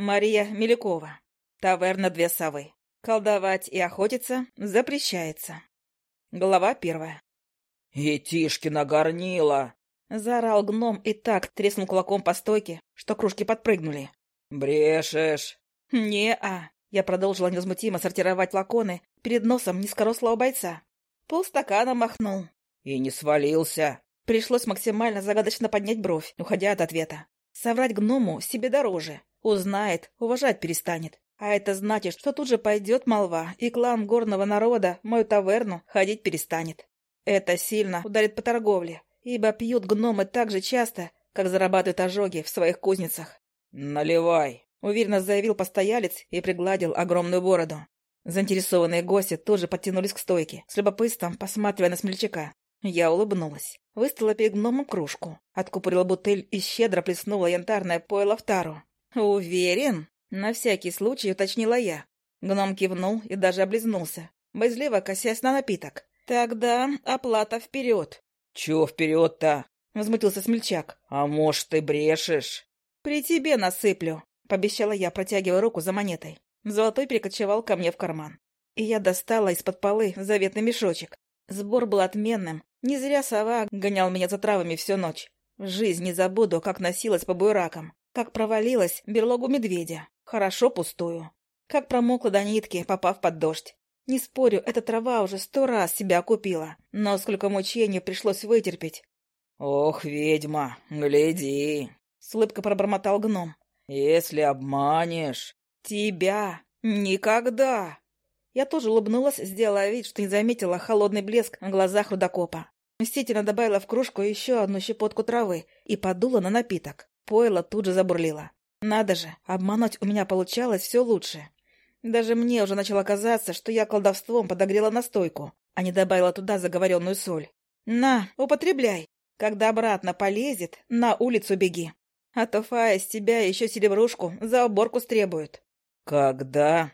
Мария Мелякова. Таверна «Две совы». Колдовать и охотиться запрещается. Глава первая. «Етишкина горнила!» — заорал гном и так треснул кулаком по стойке, что кружки подпрыгнули. «Брешешь!» «Не-а!» Я продолжила невозмутимо сортировать флаконы перед носом низкорослого бойца. Полстакана махнул. «И не свалился!» Пришлось максимально загадочно поднять бровь, уходя от ответа. Соврать гному себе дороже. Узнает, уважать перестанет. А это значит, что тут же пойдет молва, и клан горного народа мою таверну ходить перестанет. Это сильно ударит по торговле, ибо пьют гномы так же часто, как зарабатывают ожоги в своих кузницах. «Наливай!» — уверенно заявил постоялец и пригладил огромную бороду. Заинтересованные гости тоже подтянулись к стойке, с любопытством посматривая на смельчака. Я улыбнулась. Выставила перед гномом кружку, откупорила бутыль и щедро плеснула янтарное пойло в тару. «Уверен?» — на всякий случай уточнила я. Гном кивнул и даже облизнулся, боязливо косясь на напиток. «Тогда оплата вперед!» «Чего вперед-то?» — возмутился смельчак. «А может, ты брешешь?» «При тебе насыплю», — пообещала я, протягивая руку за монетой. Золотой перекочевал ко мне в карман. И я достала из-под полы заветный мешочек. Сбор был отменным. Не зря сова гонял меня за травами всю ночь. В жизнь не забуду, как носилась по буеракам. Как провалилась берлогу медведя. Хорошо пустую. Как промокла до нитки, попав под дождь. Не спорю, эта трава уже сто раз себя окупила. Но сколько мучений пришлось вытерпеть. «Ох, ведьма, гляди!» — с улыбкой пробормотал гном. «Если обманешь...» «Тебя! Никогда!» Я тоже улыбнулась, сделала вид, что не заметила холодный блеск в глазах рудокопа. Мстительно добавила в кружку еще одну щепотку травы и подула на напиток. Пойло тут же забурлило. Надо же, обмануть у меня получалось все лучше. Даже мне уже начало казаться, что я колдовством подогрела настойку, а не добавила туда заговоренную соль. «На, употребляй. Когда обратно полезет, на улицу беги. А то Фая с тебя еще серебрушку за уборку стребует». «Когда?»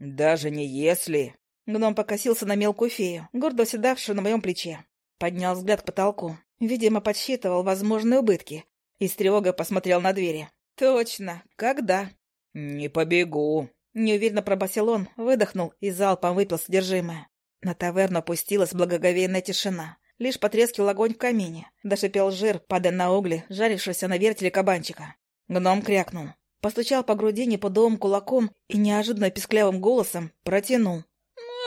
«Даже не если...» Гном покосился на мелкую фею, гордо седавшую на моем плече. Поднял взгляд к потолку. Видимо, подсчитывал возможные убытки. И с тревогой посмотрел на двери. «Точно. Когда?» «Не побегу». Неуверенно пробасил он, выдохнул и залпом выпил содержимое. На таверну опустилась благоговейная тишина. Лишь потрескивал огонь в камине. Дошипел жир, падая на угли, жарившегося на вертеле кабанчика. Гном крякнул постучал по груди неподобым кулаком и неожиданно писклявым голосом протянул.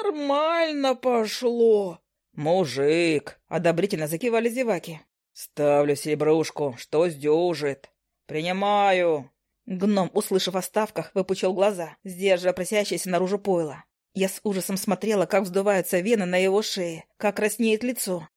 «Нормально пошло!» «Мужик!» — одобрительно закивали зеваки. «Ставлю серебрушку, что сдюжит?» «Принимаю!» Гном, услышав о ставках, выпучил глаза, сдерживая просящееся наружу пойло. Я с ужасом смотрела, как вздуваются вены на его шее, как краснеет лицо.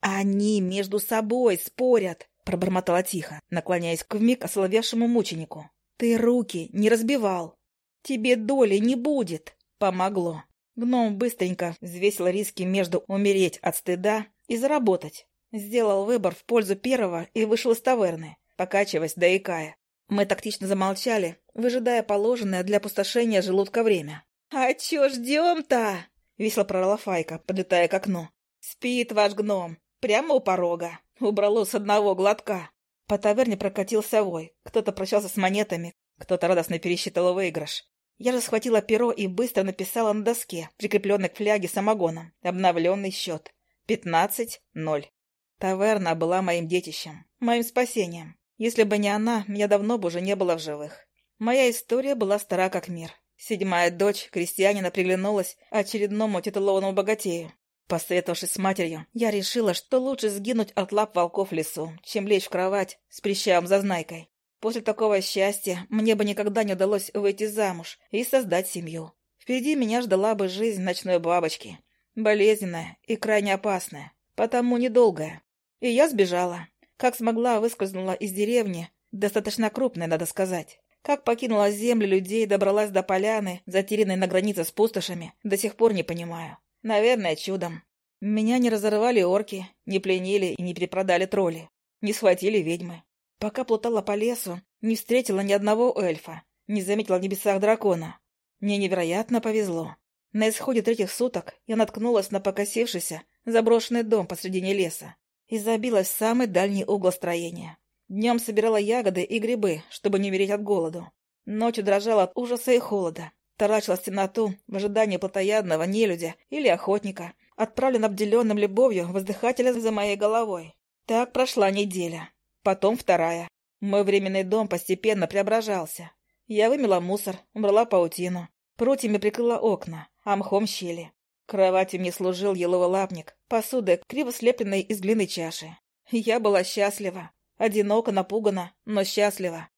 «Они между собой спорят!» — пробормотала тихо, наклоняясь к вмиг осоловевшему мученику. Ты руки не разбивал. Тебе доли не будет. Помогло. Гном быстренько взвесил риски между умереть от стыда и заработать. Сделал выбор в пользу первого и вышел из таверны, покачиваясь да икая. Мы тактично замолчали, выжидая положенное для опустошения желудка время. «А чё ждём-то?» — весело прорала Файка, подлетая к окну. «Спит ваш гном, прямо у порога. Убрало с одного глотка. По таверне прокатился вой. Кто-то прощался с монетами, кто-то радостно пересчитал выигрыш. Я же схватила перо и быстро написала на доске, прикрепленной к фляге самогоном, обновленный счет. Пятнадцать ноль. Таверна была моим детищем, моим спасением. Если бы не она, меня давно бы уже не было в живых. Моя история была стара как мир. Седьмая дочь крестьянина приглянулась очередному титулованному богатею. Посоветовавшись с матерью, я решила, что лучше сгинуть от лап волков в лесу, чем лечь в кровать с прищавым зазнайкой. После такого счастья мне бы никогда не удалось выйти замуж и создать семью. Впереди меня ждала бы жизнь ночной бабочки. Болезненная и крайне опасная, потому недолгая. И я сбежала. Как смогла, выскользнула из деревни, достаточно крупной, надо сказать. Как покинула землю людей, добралась до поляны, затерянной на границе с пустошами, до сих пор не понимаю. Наверное, чудом. Меня не разорвали орки, не пленили и не перепродали тролли, не схватили ведьмы. Пока плутала по лесу, не встретила ни одного эльфа, не заметила в небесах дракона. Мне невероятно повезло. На исходе третьих суток я наткнулась на покосившийся, заброшенный дом посредине леса и забилась в самый дальний угол строения. Днем собирала ягоды и грибы, чтобы не умереть от голоду. Ночью дрожала от ужаса и холода. Таращилась в темноту в ожидании плотоядного нелюдя или охотника, отправлен обделенным любовью воздыхателя за моей головой. Так прошла неделя. Потом вторая. Мой временный дом постепенно преображался. Я вымела мусор, убрала паутину. Прутьями прикрыла окна, а мхом щели. Кроватью мне служил еловый лапник, посуда, криво слепленной из глины чаши. Я была счастлива. Одиноко, напугана, но счастлива.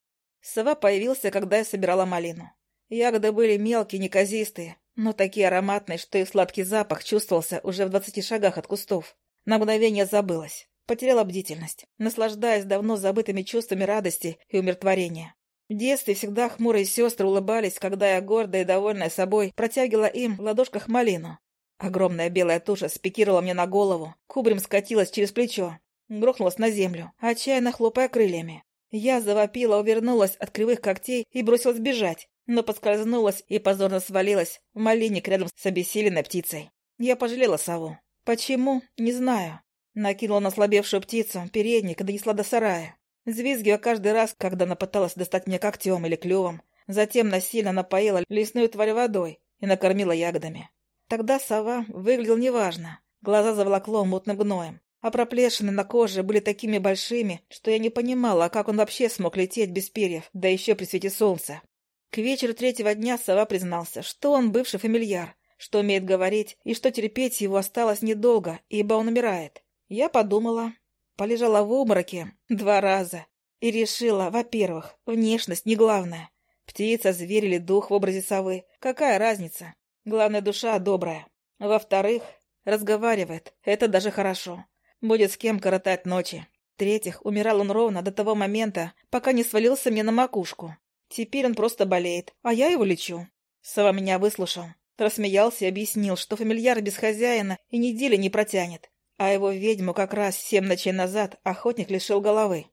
Сова появился, когда я собирала малину. Ягоды были мелкие, неказистые, но такие ароматные, что их сладкий запах чувствовался уже в двадцати шагах от кустов. На мгновение забылась, потеряла бдительность, наслаждаясь давно забытыми чувствами радости и умиротворения. В детстве всегда хмурые сестры улыбались, когда я, гордая и довольная собой, протягивала им в ладошках малину. Огромная белая туша спикировала мне на голову, кубрем скатилась через плечо, грохнулась на землю, отчаянно хлопая крыльями. Я завопила, увернулась от кривых когтей и бросилась бежать, но подскользнулась и позорно свалилась в малинник рядом с обессиленной птицей. Я пожалела сову. Почему? Не знаю. Накинула на слабевшую птицу передник и донесла до сарая. Взвизгивая каждый раз, когда она пыталась достать меня когтем или клювом. Затем насильно напоила лесную тварь водой и накормила ягодами. Тогда сова выглядела неважно. Глаза заволокло мутным гноем, а проплешины на коже были такими большими, что я не понимала, как он вообще смог лететь без перьев, да еще при свете солнца. К вечеру третьего дня сова признался, что он бывший фамильяр, что умеет говорить, и что терпеть его осталось недолго, ибо он умирает. Я подумала, полежала в обмороке два раза и решила, во-первых, внешность не главное. Птица, зверь или дух в образе совы, какая разница? Главное, душа добрая. Во-вторых, разговаривает, это даже хорошо. Будет с кем коротать ночи. В-третьих, умирал он ровно до того момента, пока не свалился мне на макушку. Теперь он просто болеет, а я его лечу. Сова меня выслушал, рассмеялся и объяснил, что фамильяр без хозяина и недели не протянет, а его ведьму как раз семь ночей назад охотник лишил головы.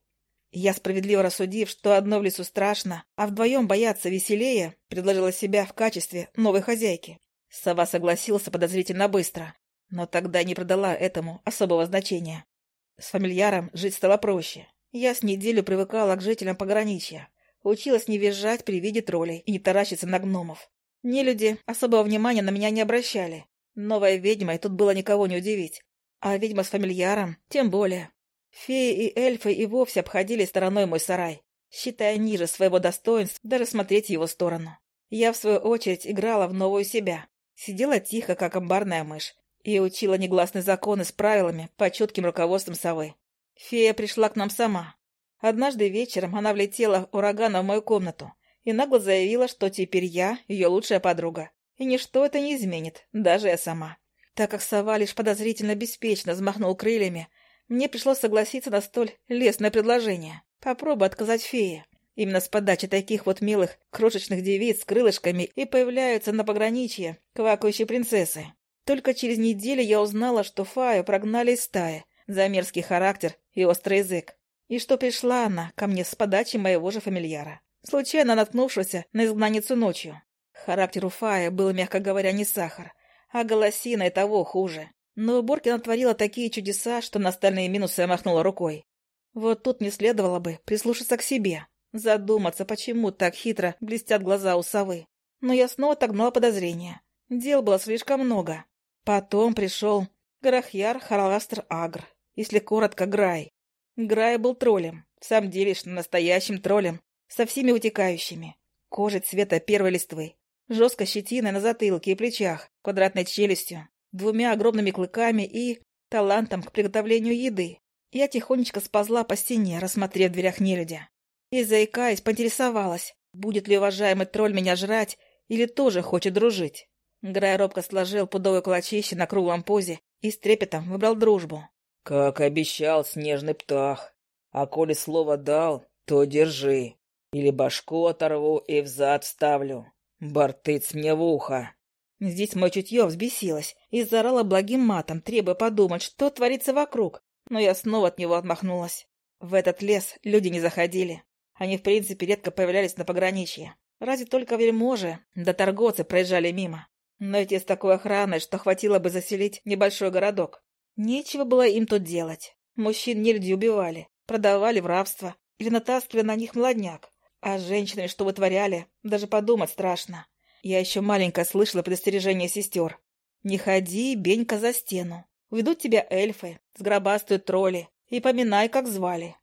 Я, справедливо рассудив, что одно в лесу страшно, а вдвоем бояться веселее, предложила себя в качестве новой хозяйки. Сова согласился подозрительно быстро, но тогда не продала этому особого значения. С фамильяром жить стало проще. Я с неделю привыкала к жителям пограничья, Училась не визжать при виде троллей и не таращиться на гномов. Нелюди особого внимания на меня не обращали. Новая ведьма, и тут было никого не удивить. А ведьма с фамильяром тем более. Феи и эльфы и вовсе обходили стороной мой сарай, считая ниже своего достоинства даже смотреть его сторону. Я, в свою очередь, играла в новую себя. Сидела тихо, как амбарная мышь, и учила негласные законы с правилами по чутким руководством совы. Фея пришла к нам сама, Однажды вечером она влетела ураганом в мою комнату и нагло заявила, что теперь я ее лучшая подруга. И ничто это не изменит, даже я сама. Так как сова лишь подозрительно беспечно взмахнул крыльями, мне пришлось согласиться на столь лестное предложение. Попробуй отказать фее. Именно с подачи таких вот милых крошечных девиц с крылышками и появляются на пограничье квакающие принцессы. Только через неделю я узнала, что Фаю прогнали из стаи за мерзкий характер и острый язык. И что пришла она ко мне с подачи моего же фамильяра, случайно наткнувшегося на изгнанницу ночью. Характер у Фая был, мягко говоря, не сахар, а голосина и того хуже. Но Боркина творила такие чудеса, что на остальные минусы я махнула рукой. Вот тут не следовало бы прислушаться к себе, задуматься, почему так хитро блестят глаза у совы. Но я снова отогнала подозрения. Дел было слишком много. Потом пришел Гарахьяр Хараластр Агр, если коротко, Грай. Грай был троллем, в самом деле, что настоящим троллем, со всеми вытекающими. Кожей цвета первой листвы, жесткой щетиной на затылке и плечах, квадратной челюстью, двумя огромными клыками и талантом к приготовлению еды. Я тихонечко сползла по стене, рассмотрев в дверях нелюдя. И, заикаясь, поинтересовалась, будет ли уважаемый тролль меня жрать или тоже хочет дружить. Грай робко сложил пудовое кулачище на круглом позе и с трепетом выбрал дружбу. Как обещал снежный птах. А коли слово дал, то держи. Или башку оторву и взад ставлю. Бортыц мне в ухо. Здесь мое чутье взбесилось и заорала благим матом, требуя подумать, что творится вокруг. Но я снова от него отмахнулась. В этот лес люди не заходили. Они, в принципе, редко появлялись на пограничье. Разве только вельможи, да торговцы проезжали мимо. Но эти с такой охраной, что хватило бы заселить небольшой городок. Нечего было им тут делать. Мужчин нельзя убивали, продавали в рабство или натаскивали на них младняк. А женщинами, что вытворяли, даже подумать страшно. Я еще маленькая слышала предостережение сестер. «Не ходи, Бенька, за стену. Уведут тебя эльфы, сгробастают тролли, и поминай, как звали».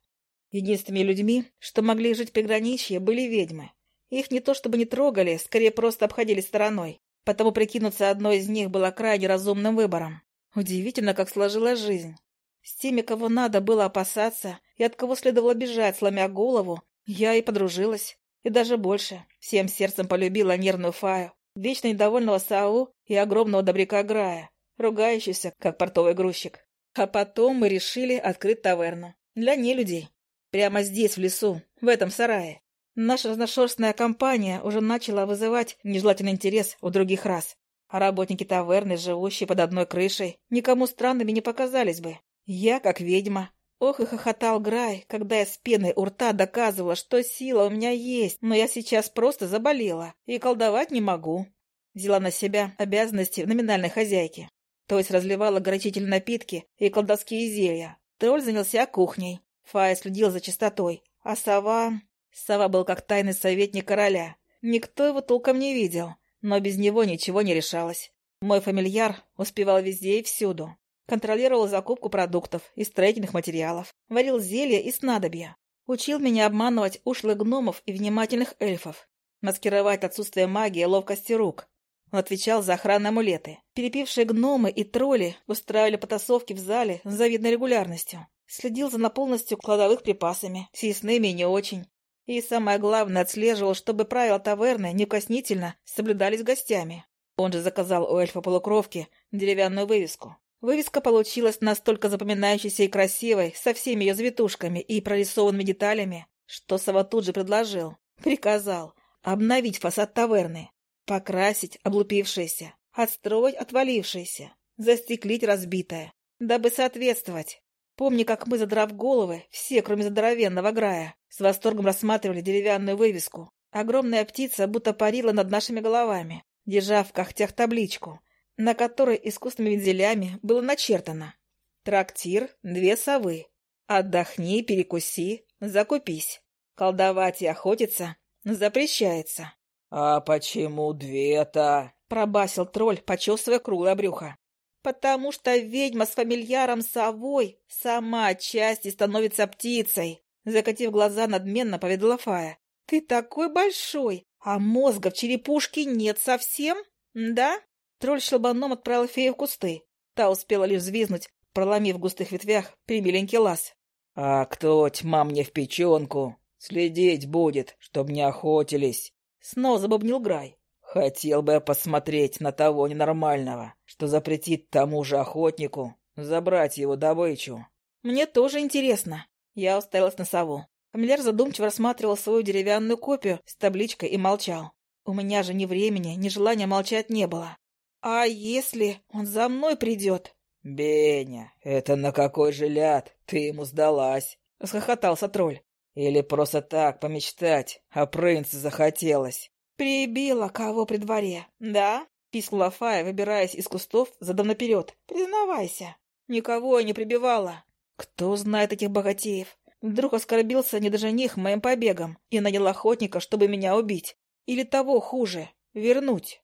Единственными людьми, что могли жить в приграничье, были ведьмы. Их не то чтобы не трогали, скорее просто обходили стороной. Потому прикинуться одной из них было крайне разумным выбором. Удивительно, как сложилась жизнь. С теми, кого надо было опасаться, и от кого следовало бежать, сломя голову, я и подружилась. И даже больше. Всем сердцем полюбила нервную Фаю, вечно недовольного Сау и огромного добряка Грая, ругающийся, как портовый грузчик. А потом мы решили открыть таверну. Для нелюдей. Прямо здесь, в лесу, в этом сарае. Наша разношерстная компания уже начала вызывать нежелательный интерес у других рас. А работники таверны, живущие под одной крышей, никому странными не показались бы. Я, как ведьма, Ох и хохотал Грай, когда я с пеной у рта доказывала, что сила у меня есть, но я сейчас просто заболела и колдовать не могу. Взяла на себя обязанности номинальной хозяйки. То есть разливала горячительные напитки и колдовские зелья. Тролль занялся кухней. Фая следил за чистотой. А сова... Сова был как тайный советник короля. Никто его толком не видел, но без него ничего не решалось. Мой фамильяр успевал везде и всюду. Контролировал закупку продуктов и строительных материалов, варил зелья и снадобья. Учил меня обманывать ушлых гномов и внимательных эльфов, маскировать отсутствие магии и ловкости рук. Он отвечал за охранные амулеты. Перепившие гномы и тролли устраивали потасовки в зале с завидной регулярностью. Следил за наполностью кладовых припасами, съестными и не очень. И самое главное, отслеживал, чтобы правила таверны неукоснительно соблюдались гостями. Он же заказал у эльфа-полукровки деревянную вывеску. Вывеска получилась настолько запоминающейся и красивой, со всеми ее завитушками и прорисованными деталями, что Сава тут же предложил, приказал обновить фасад таверны, покрасить облупившееся, отстроить отвалившееся, застеклить разбитое, дабы соответствовать. Помни, как мы, задрав головы, все, кроме здоровенного Грая, с восторгом рассматривали деревянную вывеску. Огромная птица будто парила над нашими головами, держа в когтях табличку на которой искусственными вензелями было начертано «Трактир, две совы. Отдохни, перекуси, закупись. Колдовать и охотиться запрещается». «А почему две-то?» — пробасил тролль, почесывая круглое брюхо. «Потому что ведьма с фамильяром совой сама отчасти становится птицей», — закатив глаза, надменно поведала Фая. «Ты такой большой, а мозга в черепушке нет совсем, да?» Тролль шелбаном отправил фею в кусты. Та успела лишь взвизнуть, проломив в густых ветвях примиленький лаз. — А кто, тьма мне в печенку, следить будет, чтоб не охотились? Снова забубнил Грай. — Хотел бы я посмотреть на того ненормального, что запретит тому же охотнику забрать его добычу. — Мне тоже интересно. Я уставилась на сову. Фамильяр задумчиво рассматривал свою деревянную копию с табличкой и молчал. У меня же ни времени, ни желания молчать не было. «А если он за мной придет?» «Беня, это на какой же ляд ты ему сдалась?» — расхохотался тролль. «Или просто так помечтать, а принца захотелось?» «Прибила кого при дворе, да?» — пискнула Фая, выбираясь из кустов задом наперед. «Признавайся, никого я не прибивала. Кто знает этих богатеев? Вдруг оскорбился не даже них моим побегом и нанял охотника, чтобы меня убить. Или того хуже, вернуть».